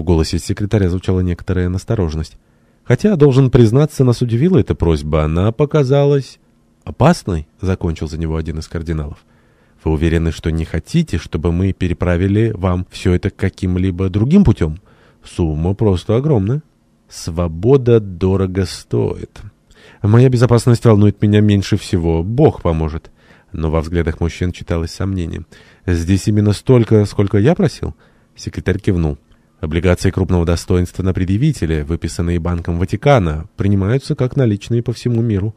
В голосе секретаря звучала некоторая настороженность. Хотя, должен признаться, нас удивила эта просьба. Она показалась опасной, закончил за него один из кардиналов. Вы уверены, что не хотите, чтобы мы переправили вам все это каким-либо другим путем? Сумма просто огромная. Свобода дорого стоит. Моя безопасность волнует меня меньше всего. Бог поможет. Но во взглядах мужчин читалось сомнение. Здесь именно столько, сколько я просил? Секретарь кивнул. Облигации крупного достоинства на предъявителя, выписанные Банком Ватикана, принимаются как наличные по всему миру.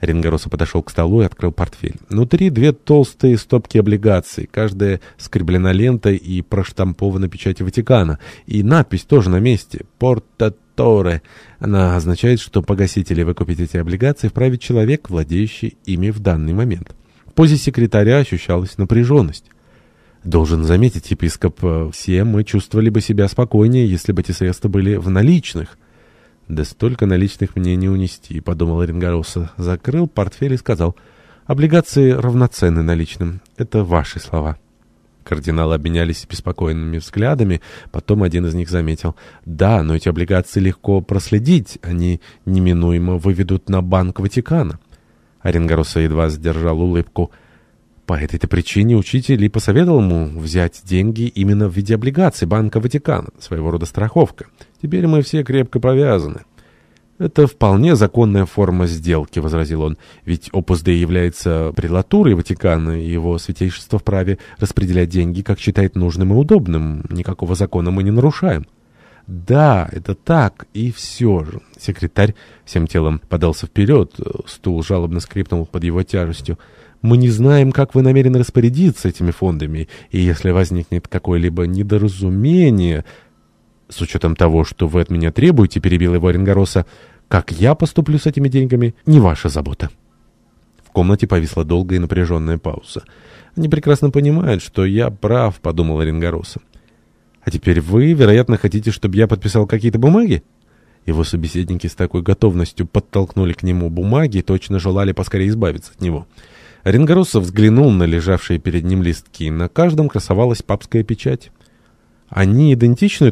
Ренгороса подошел к столу и открыл портфель. Внутри две толстые стопки облигаций, каждая скреблена лентой и проштампована печатью Ватикана. И надпись тоже на месте «Порта Торе». Она означает, что погасить или выкупить эти облигации вправе человек, владеющий ими в данный момент. В позе секретаря ощущалась напряженность. Должен заметить, епископ, все мы чувствовали бы себя спокойнее, если бы эти средства были в наличных. Да столько наличных мне не унести, подумал Ренгороса. Закрыл портфель и сказал, облигации равноценны наличным. Это ваши слова. Кардиналы обменялись беспокойными взглядами, потом один из них заметил. «Да, но эти облигации легко проследить, они неминуемо выведут на Банк Ватикана». Оренгороса едва сдержал улыбку. По этой-то причине учитель и посоветовал ему взять деньги именно в виде облигаций Банка Ватикана, своего рода страховка. Теперь мы все крепко повязаны. «Это вполне законная форма сделки», — возразил он, «ведь Опус Dei является прелатурой Ватикана, и его святейшество вправе распределять деньги, как считает нужным и удобным. Никакого закона мы не нарушаем». «Да, это так, и все же». Секретарь всем телом подался вперед, стул жалобно скрипнул под его тяжестью. Мы не знаем, как вы намерены распорядиться этими фондами, и если возникнет какое-либо недоразумение, с учетом того, что вы от меня требуете, перебил его Оренгороса, как я поступлю с этими деньгами, не ваша забота. В комнате повисла долгая и напряженная пауза. Они прекрасно понимают, что я прав, подумал Оренгороса. А теперь вы, вероятно, хотите, чтобы я подписал какие-то бумаги? Его собеседники с такой готовностью подтолкнули к нему бумаги и точно желали поскорее избавиться от него. Оренгоросов взглянул на лежавшие перед ним листки. На каждом красовалась папская печать. «Они идентичны